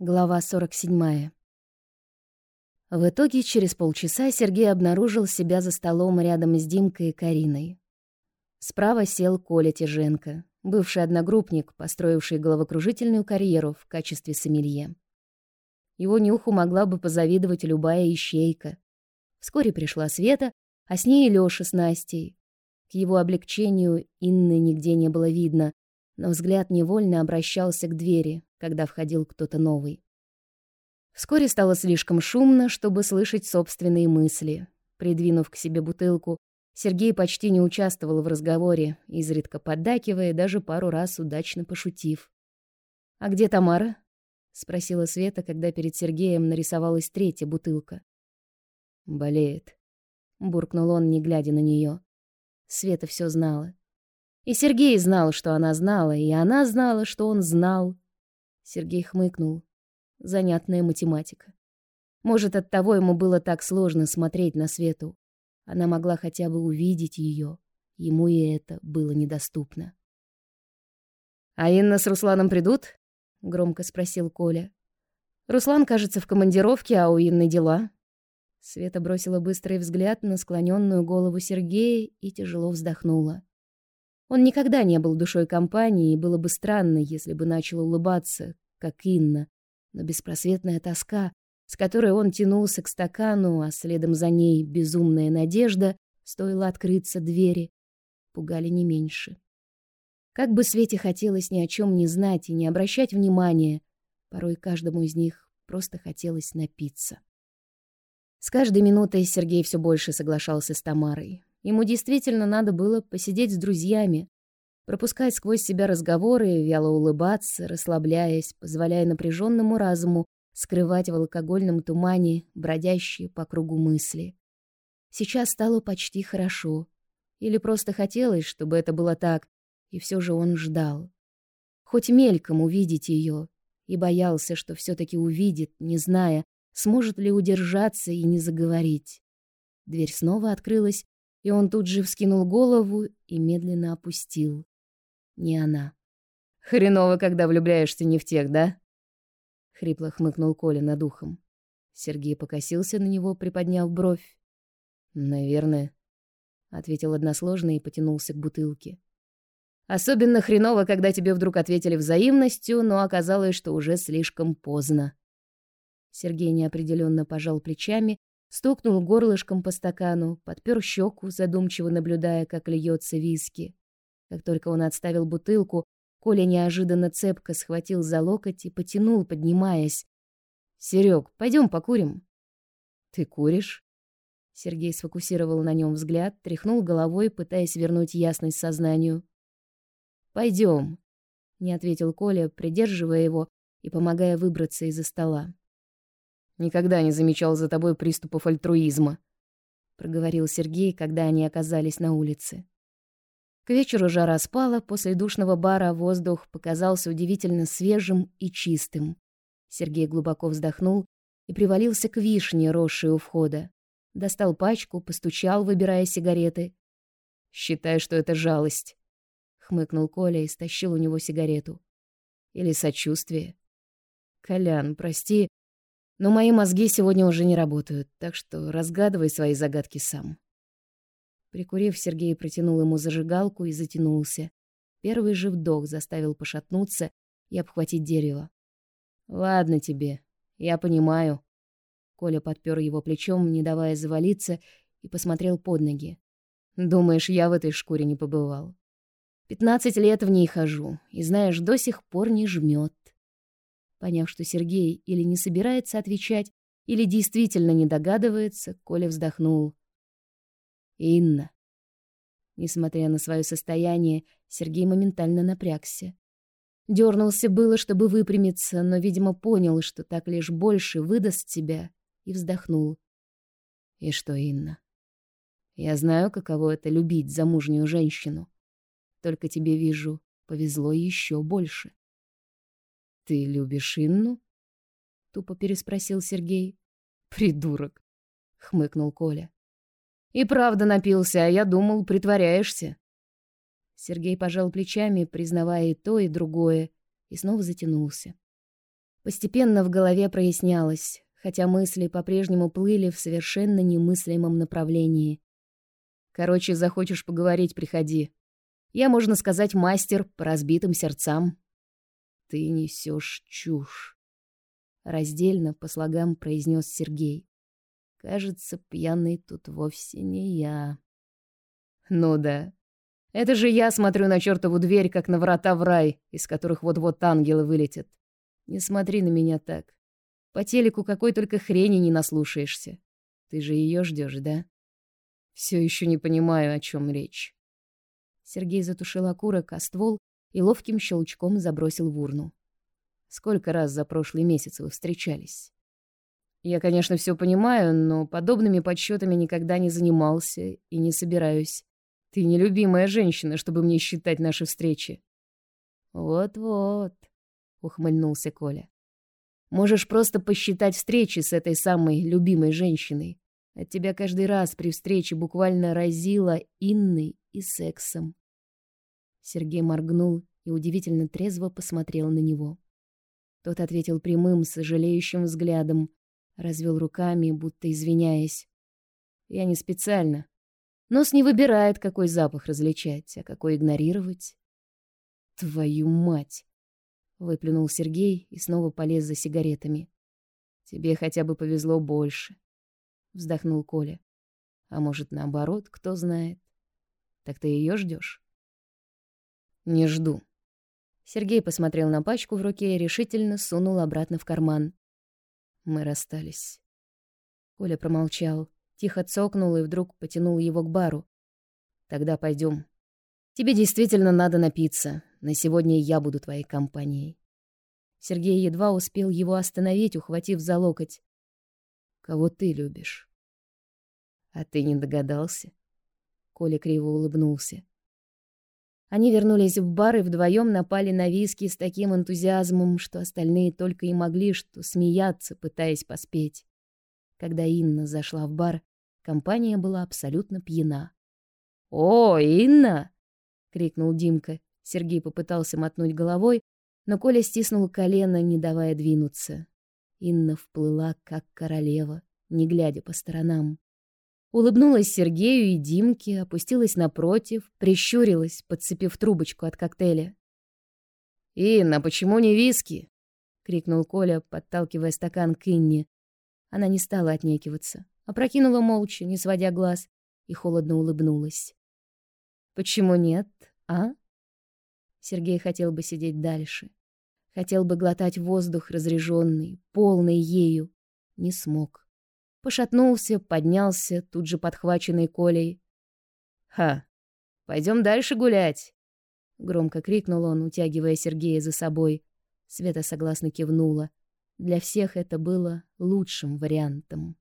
Глава 47. В итоге через полчаса Сергей обнаружил себя за столом рядом с Димкой и Кариной. Справа сел Коля Тяженко, бывший одногруппник, построивший головокружительную карьеру в качестве сомелье. Его нюху могла бы позавидовать любая ищейка. Вскоре пришла Света, а с ней и Лёша с Настей. К его облегчению Инны нигде не было видно, но взгляд невольно обращался к двери, когда входил кто-то новый. Вскоре стало слишком шумно, чтобы слышать собственные мысли. Придвинув к себе бутылку, Сергей почти не участвовал в разговоре, изредка поддакивая, даже пару раз удачно пошутив. «А где Тамара?» — спросила Света, когда перед Сергеем нарисовалась третья бутылка. «Болеет», — буркнул он, не глядя на нее. Света все знала. И Сергей знал, что она знала, и она знала, что он знал. Сергей хмыкнул. Занятная математика. Может, оттого ему было так сложно смотреть на Свету. Она могла хотя бы увидеть ее. Ему и это было недоступно. «А Инна с Русланом придут?» — громко спросил Коля. «Руслан, кажется, в командировке, а у Инны дела». Света бросила быстрый взгляд на склоненную голову Сергея и тяжело вздохнула. Он никогда не был душой компании, и было бы странно, если бы начал улыбаться, как Инна. Но беспросветная тоска, с которой он тянулся к стакану, а следом за ней безумная надежда, стоило открыться двери, пугали не меньше. Как бы Свете хотелось ни о чем не знать и не обращать внимания, порой каждому из них просто хотелось напиться. С каждой минутой Сергей все больше соглашался с Тамарой. Ему действительно надо было посидеть с друзьями, пропускать сквозь себя разговоры, вяло улыбаться, расслабляясь, позволяя напряженному разуму скрывать в алкогольном тумане бродящие по кругу мысли. Сейчас стало почти хорошо. Или просто хотелось, чтобы это было так, и все же он ждал. Хоть мельком увидеть ее, и боялся, что все-таки увидит, не зная, сможет ли удержаться и не заговорить. Дверь снова открылась, и он тут же вскинул голову и медленно опустил. Не она. «Хреново, когда влюбляешься не в тех, да?» Хрипло хмыкнул Коля над ухом. Сергей покосился на него, приподняв бровь. «Наверное», — ответил односложно и потянулся к бутылке. «Особенно хреново, когда тебе вдруг ответили взаимностью, но оказалось, что уже слишком поздно». Сергей неопределенно пожал плечами Стукнул горлышком по стакану, подпер щеку, задумчиво наблюдая, как льется виски. Как только он отставил бутылку, Коля неожиданно цепко схватил за локоть и потянул, поднимаясь. «Серег, пойдем покурим». «Ты куришь?» Сергей сфокусировал на нем взгляд, тряхнул головой, пытаясь вернуть ясность сознанию. «Пойдем», — не ответил Коля, придерживая его и помогая выбраться из-за стола. Никогда не замечал за тобой приступов альтруизма, проговорил Сергей, когда они оказались на улице. К вечеру жара спала, после душного бара воздух показался удивительно свежим и чистым. Сергей глубоко вздохнул и привалился к вишне, росшей у входа. Достал пачку, постучал, выбирая сигареты. «Считай, что это жалость», — хмыкнул Коля и стащил у него сигарету. «Или сочувствие». «Колян, прости, но мои мозги сегодня уже не работают, так что разгадывай свои загадки сам. Прикурив, Сергей протянул ему зажигалку и затянулся. Первый же вдох заставил пошатнуться и обхватить дерево. «Ладно тебе, я понимаю». Коля подпер его плечом, не давая завалиться, и посмотрел под ноги. «Думаешь, я в этой шкуре не побывал?» «Пятнадцать лет в ней хожу, и, знаешь, до сих пор не жмет. Поняв, что Сергей или не собирается отвечать, или действительно не догадывается, Коля вздохнул. «Инна». Несмотря на свое состояние, Сергей моментально напрягся. Дернулся было, чтобы выпрямиться, но, видимо, понял, что так лишь больше выдаст себя, и вздохнул. «И что, Инна? Я знаю, каково это — любить замужнюю женщину. Только тебе, вижу, повезло еще больше». «Ты любишь Инну?» — тупо переспросил Сергей. «Придурок!» — хмыкнул Коля. «И правда напился, а я думал, притворяешься». Сергей пожал плечами, признавая и то, и другое, и снова затянулся. Постепенно в голове прояснялось, хотя мысли по-прежнему плыли в совершенно немыслимом направлении. Короче, захочешь поговорить, приходи. Я, можно сказать, мастер по разбитым сердцам. Ты несешь чушь. Раздельно по слогам произнес Сергей. Кажется, пьяный тут вовсе не я. Ну да. Это же я смотрю на чертову дверь, как на врата в рай, из которых вот-вот ангелы вылетят. Не смотри на меня так. По телеку какой только хрени не наслушаешься. Ты же ее ждешь, да? Все еще не понимаю, о чем речь. Сергей затушил окурок о ствол и ловким щелчком забросил в урну. Сколько раз за прошлый месяц вы встречались? Я, конечно, все понимаю, но подобными подсчетами никогда не занимался и не собираюсь. Ты нелюбимая женщина, чтобы мне считать наши встречи. Вот-вот, ухмыльнулся Коля. Можешь просто посчитать встречи с этой самой любимой женщиной. От тебя каждый раз при встрече буквально разило Инной и сексом. Сергей моргнул и удивительно трезво посмотрел на него. Тот ответил прямым, сожалеющим взглядом, развел руками, будто извиняясь. Я не специально. Нос не выбирает, какой запах различать, а какой игнорировать. Твою мать! Выплюнул Сергей и снова полез за сигаретами. Тебе хотя бы повезло больше. Вздохнул Коля. А может, наоборот, кто знает. Так ты ее ждешь? Не жду. Сергей посмотрел на пачку в руке и решительно сунул обратно в карман. Мы расстались. Коля промолчал, тихо цокнул и вдруг потянул его к бару. Тогда пойдем. Тебе действительно надо напиться. На сегодня я буду твоей компанией. Сергей едва успел его остановить, ухватив за локоть. Кого ты любишь? А ты не догадался? Коля криво улыбнулся. Они вернулись в бар и вдвоем напали на виски с таким энтузиазмом, что остальные только и могли что смеяться, пытаясь поспеть. Когда Инна зашла в бар, компания была абсолютно пьяна. «О, Инна!» — крикнул Димка. Сергей попытался мотнуть головой, но Коля стиснул колено, не давая двинуться. Инна вплыла, как королева, не глядя по сторонам. Улыбнулась Сергею и Димке, опустилась напротив, прищурилась, подцепив трубочку от коктейля. «Инна, почему не виски?» — крикнул Коля, подталкивая стакан к Инне. Она не стала отнекиваться, опрокинула молча, не сводя глаз, и холодно улыбнулась. «Почему нет, а?» Сергей хотел бы сидеть дальше. Хотел бы глотать воздух разреженный, полный ею. Не смог. Пошатнулся, поднялся, тут же подхваченный Колей. «Ха! Пойдем дальше гулять!» Громко крикнул он, утягивая Сергея за собой. Света согласно кивнула. Для всех это было лучшим вариантом.